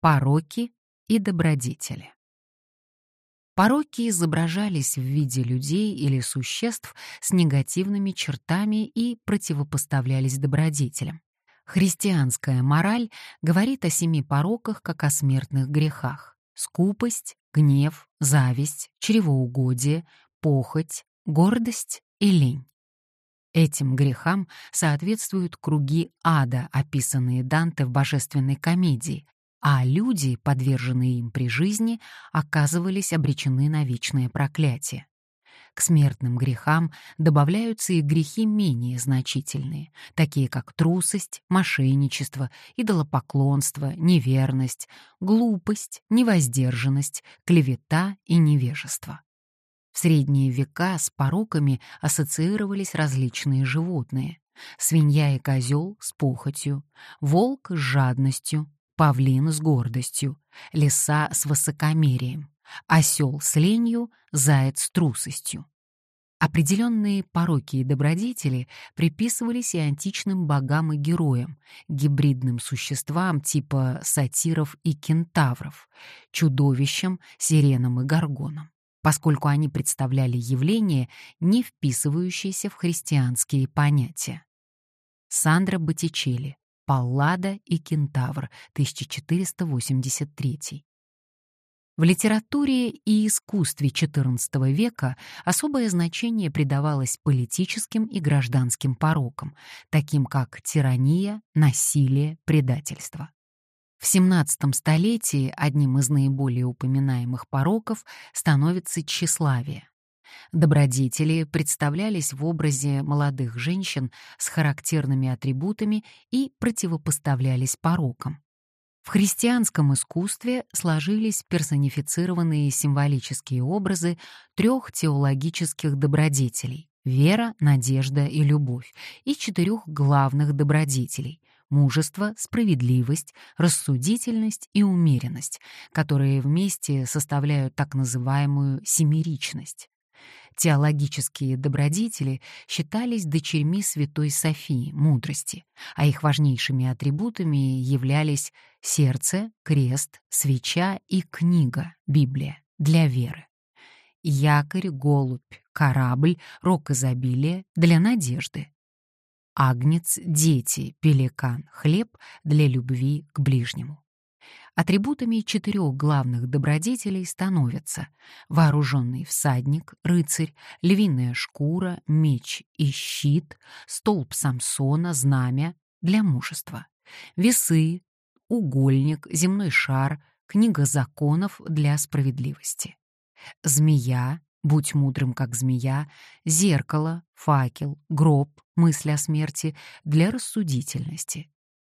Пороки и добродетели. Пороки изображались в виде людей или существ с негативными чертами и противопоставлялись добродетелям. Христианская мораль говорит о семи пороках как о смертных грехах. Скупость, гнев, зависть, чревоугодие, похоть, гордость и лень. Этим грехам соответствуют круги ада, описанные Данте в божественной комедии, а люди, подверженные им при жизни, оказывались обречены на вечное проклятие. К смертным грехам добавляются и грехи менее значительные, такие как трусость, мошенничество, идолопоклонство, неверность, глупость, невоздержанность, клевета и невежество. В средние века с пороками ассоциировались различные животные. Свинья и козел с похотью, волк с жадностью, павлин с гордостью, лиса с высокомерием, осел с ленью, заяц с трусостью. Определенные пороки и добродетели приписывались и античным богам и героям, гибридным существам типа сатиров и кентавров, чудовищам, сиренам и горгонам поскольку они представляли явления, не вписывающиеся в христианские понятия. Сандра Боттичелли, Паллада и Кентавр, 1483. В литературе и искусстве XIV века особое значение придавалось политическим и гражданским порокам, таким как тирания, насилие, предательство. В XVII столетии одним из наиболее упоминаемых пороков становится тщеславие. Добродетели представлялись в образе молодых женщин с характерными атрибутами и противопоставлялись порокам. В христианском искусстве сложились персонифицированные символические образы трех теологических добродетелей — вера, надежда и любовь, и четырех главных добродетелей мужество, справедливость, рассудительность и умеренность, которые вместе составляют так называемую семеричность. Теологические добродетели считались дочерьми Святой Софии, мудрости, а их важнейшими атрибутами являлись сердце, крест, свеча и книга, Библия, для веры. Якорь, голубь, корабль, рок изобилия для надежды, агнец, дети, пеликан, хлеб для любви к ближнему. Атрибутами четырех главных добродетелей становятся вооруженный всадник, рыцарь, львиная шкура, меч и щит, столб Самсона, знамя для мужества, весы, угольник, земной шар, книга законов для справедливости, змея, будь мудрым, как змея, зеркало, факел, гроб, мысль о смерти для рассудительности.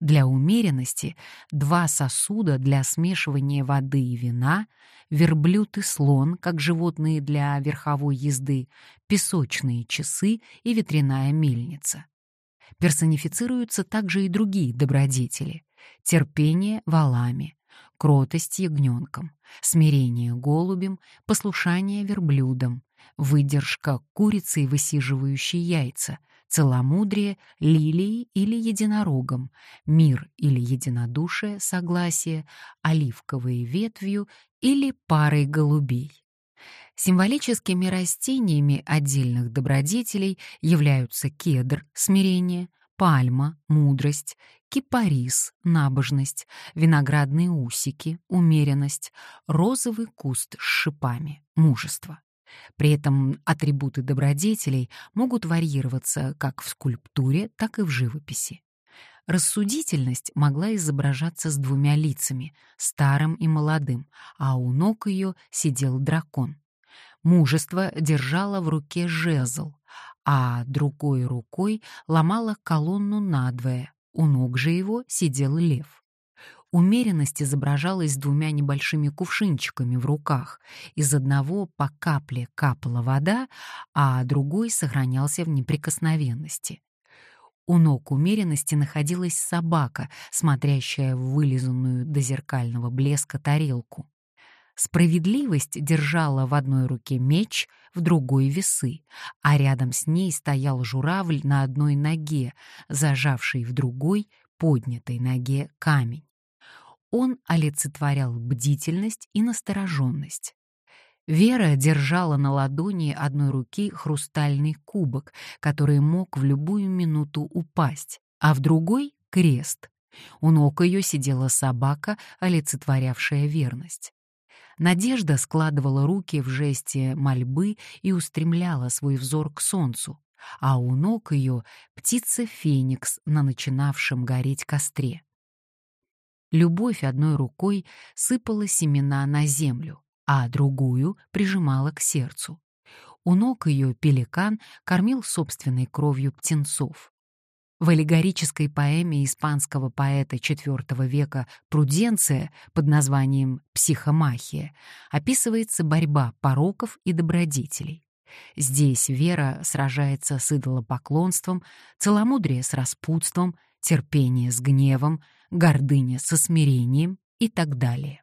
Для умеренности два сосуда для смешивания воды и вина, верблюд и слон, как животные для верховой езды, песочные часы и ветряная мельница. Персонифицируются также и другие добродетели — терпение валами, кротость ягненком, смирение голубем, послушание верблюдом, выдержка курицей, высиживающей яйца, целомудрие лилией или единорогом, мир или единодушие, согласие, оливковой ветвью или парой голубей. Символическими растениями отдельных добродетелей являются кедр — смирение, пальма — мудрость, кипарис — набожность, виноградные усики — умеренность, розовый куст с шипами — мужество. При этом атрибуты добродетелей могут варьироваться как в скульптуре, так и в живописи. Рассудительность могла изображаться с двумя лицами, старым и молодым, а у ног ее сидел дракон. Мужество держало в руке жезл, а другой рукой ломало колонну надвое, у ног же его сидел лев. Умеренность изображалась двумя небольшими кувшинчиками в руках. Из одного по капле капала вода, а другой сохранялся в неприкосновенности. У ног умеренности находилась собака, смотрящая в вылизанную до зеркального блеска тарелку. Справедливость держала в одной руке меч, в другой — весы, а рядом с ней стоял журавль на одной ноге, зажавший в другой, поднятой ноге, камень. Он олицетворял бдительность и настороженность. Вера держала на ладони одной руки хрустальный кубок, который мог в любую минуту упасть, а в другой — крест. У ног ее сидела собака, олицетворявшая верность. Надежда складывала руки в жесте мольбы и устремляла свой взор к солнцу, а у ног ее птица Феникс на начинавшем гореть костре. Любовь одной рукой сыпала семена на землю, а другую прижимала к сердцу. У ног ее пеликан кормил собственной кровью птенцов. В аллегорической поэме испанского поэта IV века Пруденция под названием «Психомахия» описывается борьба пороков и добродетелей. Здесь вера сражается с идолопоклонством, целомудрие с распутством, терпение с гневом, гордыня со смирением и так далее.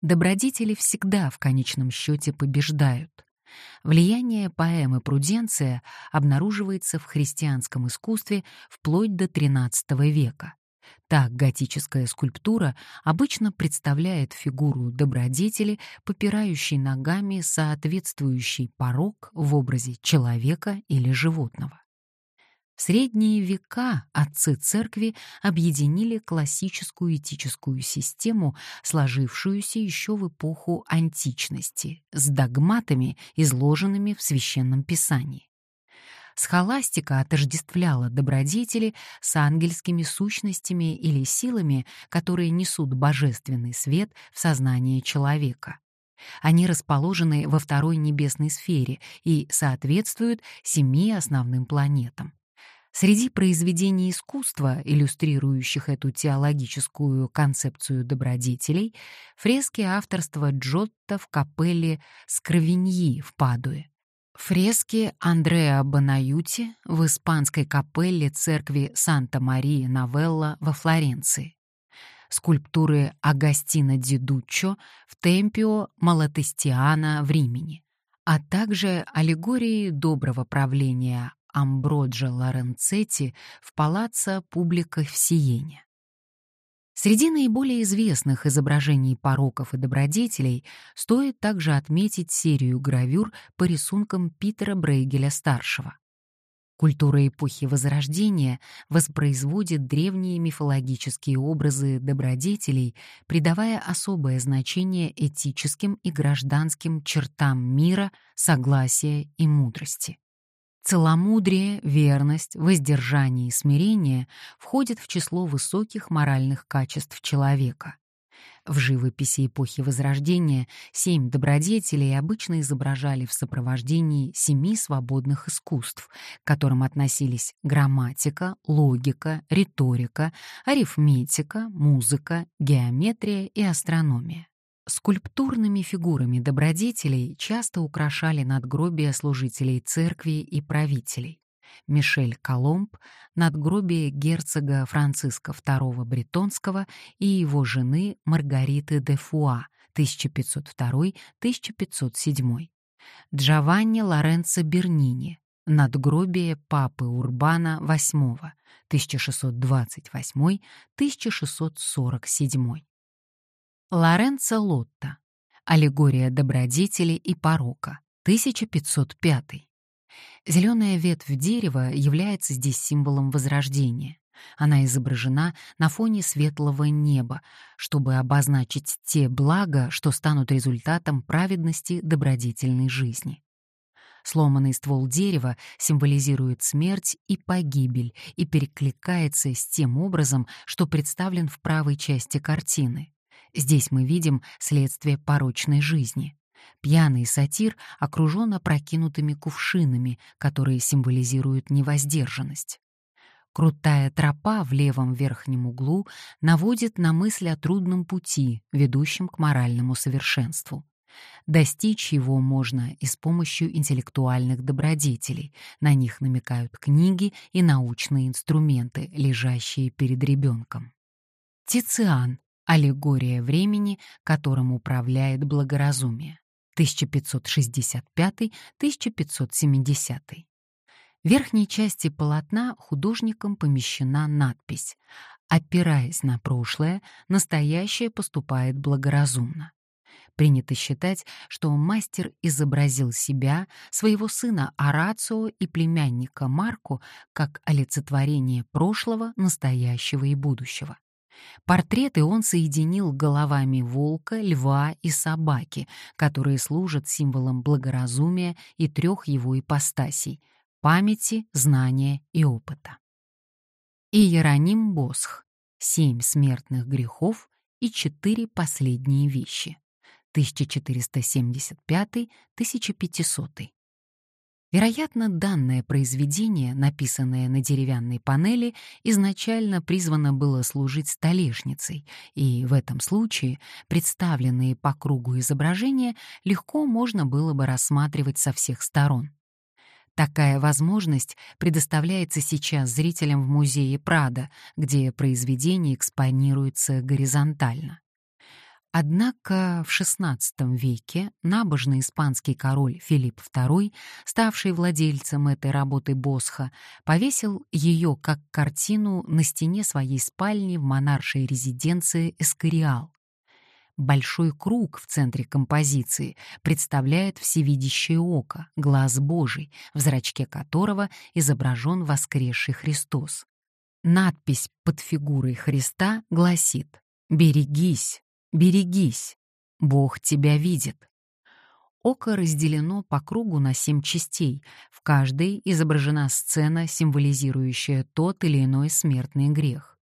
Добродетели всегда в конечном счете побеждают. Влияние поэмы «Пруденция» обнаруживается в христианском искусстве вплоть до XIII века. Так готическая скульптура обычно представляет фигуру добродетели, попирающей ногами соответствующий порог в образе человека или животного. В средние века отцы церкви объединили классическую этическую систему, сложившуюся еще в эпоху античности, с догматами, изложенными в Священном Писании. Схоластика отождествляла добродетели с ангельскими сущностями или силами, которые несут божественный свет в сознание человека. Они расположены во второй небесной сфере и соответствуют семи основным планетам. Среди произведений искусства, иллюстрирующих эту теологическую концепцию добродетелей, фрески авторства Джотто в капелле Скровиньи в Падуе, фрески Андреа Бонаюти в испанской капелле церкви Санта-Мария-Новелла во Флоренции, скульптуры Агастина Дидуччо в Темпио Малатестиана в Римени, а также аллегории доброго правления Амброджо Лоренцетти в палаццо Публика в Сиене. Среди наиболее известных изображений пороков и добродетелей стоит также отметить серию гравюр по рисункам Питера Брейгеля-старшего. Культура эпохи Возрождения воспроизводит древние мифологические образы добродетелей, придавая особое значение этическим и гражданским чертам мира, согласия и мудрости. Целомудрие, верность, воздержание и смирение входят в число высоких моральных качеств человека. В живописи эпохи Возрождения семь добродетелей обычно изображали в сопровождении семи свободных искусств, к которым относились грамматика, логика, риторика, арифметика, музыка, геометрия и астрономия. Скульптурными фигурами добродетелей часто украшали надгробия служителей церкви и правителей. Мишель Коломб, надгробие герцога Франциска II Бретонского и его жены Маргариты де Фуа 1502-1507. Джованни Лоренцо Бернини, надгробие папы Урбана VIII 1628-1647. Лоренцо Лотто. Аллегория добродетели и порока. 1505. Зеленая ветвь дерева является здесь символом возрождения. Она изображена на фоне светлого неба, чтобы обозначить те блага, что станут результатом праведности добродетельной жизни. Сломанный ствол дерева символизирует смерть и погибель и перекликается с тем образом, что представлен в правой части картины. Здесь мы видим следствие порочной жизни. Пьяный сатир окружен опрокинутыми кувшинами, которые символизируют невоздержанность. Крутая тропа в левом верхнем углу наводит на мысль о трудном пути, ведущем к моральному совершенству. Достичь его можно и с помощью интеллектуальных добродетелей. На них намекают книги и научные инструменты, лежащие перед ребенком. Тициан Аллегория времени, которым управляет благоразумие. 1565-1570. В верхней части полотна художником помещена надпись Опираясь на прошлое, настоящее поступает благоразумно. Принято считать, что мастер изобразил себя, своего сына Арацио и племянника Марку как олицетворение прошлого, настоящего и будущего. Портреты он соединил головами волка, льва и собаки, которые служат символом благоразумия и трех его ипостасей — памяти, знания и опыта. Иероним Босх «Семь смертных грехов и четыре последние вещи» 1475-1500. Вероятно, данное произведение, написанное на деревянной панели, изначально призвано было служить столешницей, и в этом случае представленные по кругу изображения легко можно было бы рассматривать со всех сторон. Такая возможность предоставляется сейчас зрителям в музее Прада, где произведение экспонируется горизонтально. Однако в XVI веке набожный испанский король Филипп II, ставший владельцем этой работы Босха, повесил ее как картину на стене своей спальни в монаршей резиденции Эскориал. Большой круг в центре композиции представляет всевидящее око, глаз Божий, в зрачке которого изображен воскресший Христос. Надпись под фигурой Христа гласит «Берегись, Берегись, Бог тебя видит. Око разделено по кругу на семь частей, в каждой изображена сцена, символизирующая тот или иной смертный грех.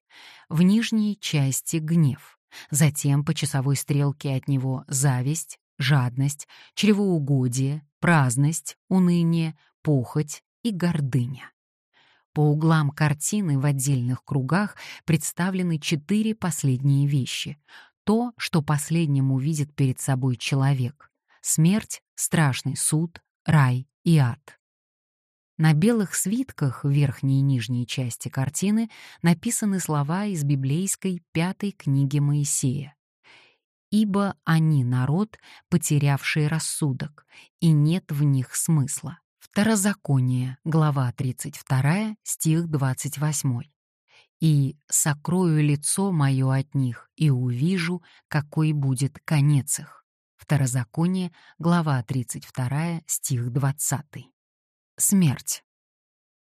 В нижней части — гнев, затем по часовой стрелке от него — зависть, жадность, чревоугодие, праздность, уныние, похоть и гордыня. По углам картины в отдельных кругах представлены четыре последние вещи то, что последним увидит перед собой человек — смерть, страшный суд, рай и ад. На белых свитках верхней и нижней части картины написаны слова из библейской пятой книги Моисея. «Ибо они народ, потерявший рассудок, и нет в них смысла». Второзаконие, глава 32, стих 28 и сокрою лицо мое от них, и увижу, какой будет конец их». Второзаконие, глава 32, стих 20. Смерть.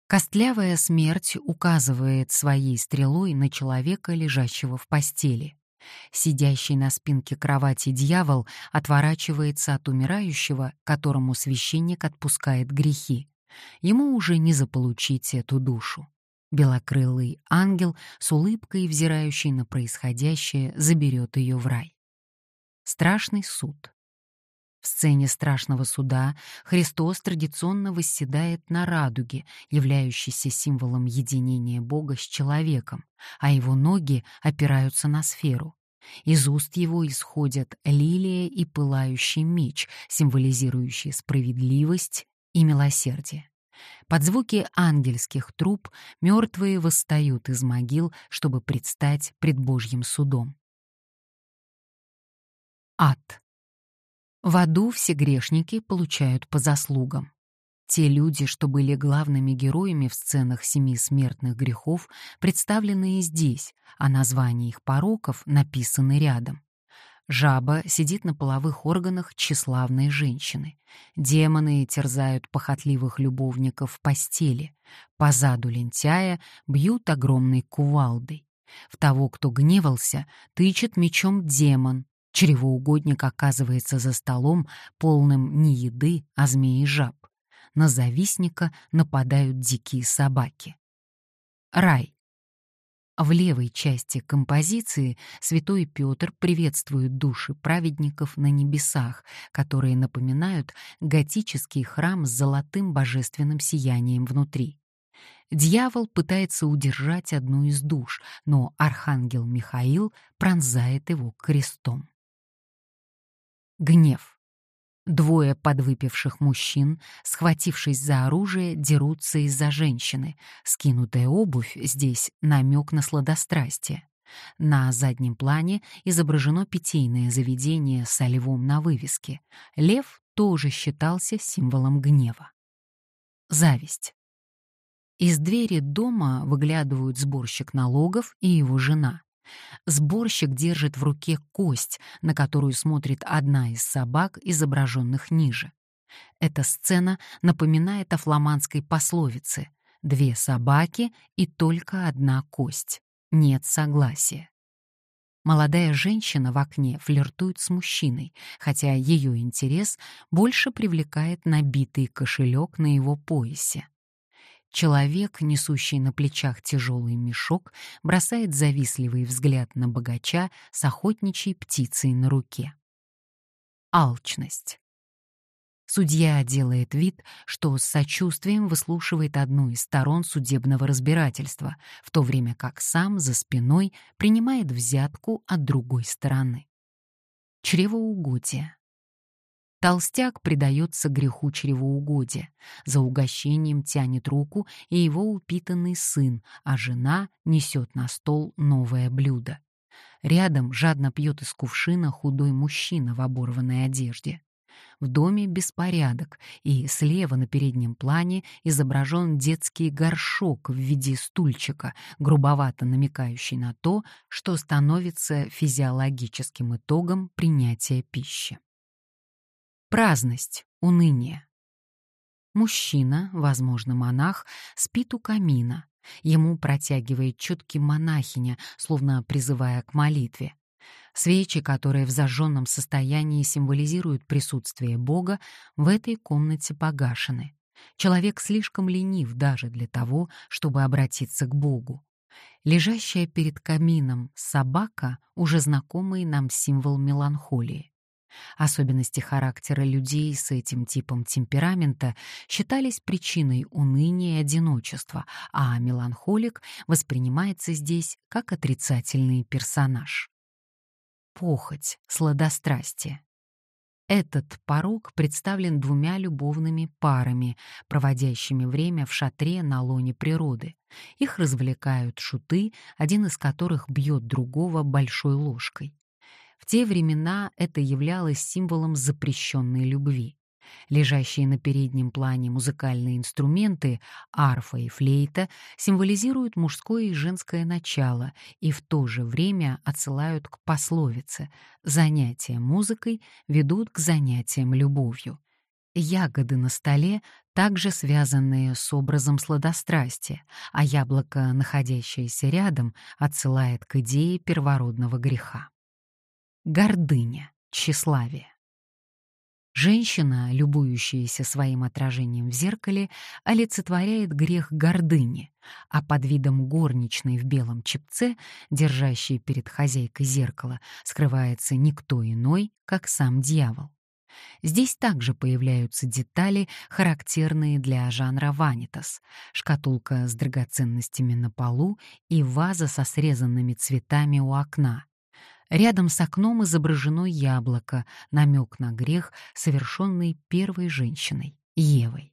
Костлявая смерть указывает своей стрелой на человека, лежащего в постели. Сидящий на спинке кровати дьявол отворачивается от умирающего, которому священник отпускает грехи. Ему уже не заполучить эту душу. Белокрылый ангел с улыбкой, взирающий на происходящее, заберет ее в рай. Страшный суд. В сцене страшного суда Христос традиционно восседает на радуге, являющейся символом единения Бога с человеком, а его ноги опираются на сферу. Из уст его исходят лилия и пылающий меч, символизирующие справедливость и милосердие. Под звуки ангельских труб мертвые восстают из могил, чтобы предстать пред Божьим судом. Ад. В аду все грешники получают по заслугам. Те люди, что были главными героями в сценах семи смертных грехов, представлены и здесь, а названия их пороков написаны рядом. Жаба сидит на половых органах тщеславной женщины. Демоны терзают похотливых любовников в постели. По заду лентяя бьют огромной кувалдой. В того, кто гневался, тычет мечом демон. Чревоугодник оказывается за столом, полным не еды, а змеи жаб. На завистника нападают дикие собаки. Рай. В левой части композиции святой Петр приветствует души праведников на небесах, которые напоминают готический храм с золотым божественным сиянием внутри. Дьявол пытается удержать одну из душ, но архангел Михаил пронзает его крестом. Гнев. Двое подвыпивших мужчин, схватившись за оружие, дерутся из-за женщины. Скинутая обувь здесь намек на сладострастие. На заднем плане изображено питейное заведение со львом на вывеске. Лев тоже считался символом гнева. Зависть. Из двери дома выглядывают сборщик налогов и его жена. Сборщик держит в руке кость, на которую смотрит одна из собак, изображенных ниже. Эта сцена напоминает о фламандской пословице «две собаки и только одна кость. Нет согласия». Молодая женщина в окне флиртует с мужчиной, хотя ее интерес больше привлекает набитый кошелек на его поясе. Человек, несущий на плечах тяжелый мешок, бросает завистливый взгляд на богача с охотничьей птицей на руке. Алчность. Судья делает вид, что с сочувствием выслушивает одну из сторон судебного разбирательства, в то время как сам за спиной принимает взятку от другой стороны. Чревоугодие. Толстяк предается греху чревоугодия. За угощением тянет руку и его упитанный сын, а жена несет на стол новое блюдо. Рядом жадно пьет из кувшина худой мужчина в оборванной одежде. В доме беспорядок, и слева на переднем плане изображен детский горшок в виде стульчика, грубовато намекающий на то, что становится физиологическим итогом принятия пищи. Праздность, уныние. Мужчина, возможно, монах, спит у камина. Ему протягивает четки монахиня, словно призывая к молитве. Свечи, которые в зажженном состоянии символизируют присутствие Бога, в этой комнате погашены. Человек слишком ленив даже для того, чтобы обратиться к Богу. Лежащая перед камином собака — уже знакомый нам символ меланхолии. Особенности характера людей с этим типом темперамента считались причиной уныния и одиночества, а меланхолик воспринимается здесь как отрицательный персонаж похоть, сладострастие. Этот порог представлен двумя любовными парами, проводящими время в шатре на лоне природы. Их развлекают шуты, один из которых бьет другого большой ложкой. В те времена это являлось символом запрещенной любви. Лежащие на переднем плане музыкальные инструменты, арфа и флейта, символизируют мужское и женское начало и в то же время отсылают к пословице «занятия музыкой ведут к занятиям любовью». Ягоды на столе также связанные с образом сладострастия, а яблоко, находящееся рядом, отсылает к идее первородного греха. Гордыня, тщеславие. Женщина, любующаяся своим отражением в зеркале, олицетворяет грех гордыни, а под видом горничной в белом чепце, держащей перед хозяйкой зеркало, скрывается никто иной, как сам дьявол. Здесь также появляются детали, характерные для жанра ванитас: шкатулка с драгоценностями на полу и ваза со срезанными цветами у окна, Рядом с окном изображено яблоко, намек на грех, совершенный первой женщиной, Евой.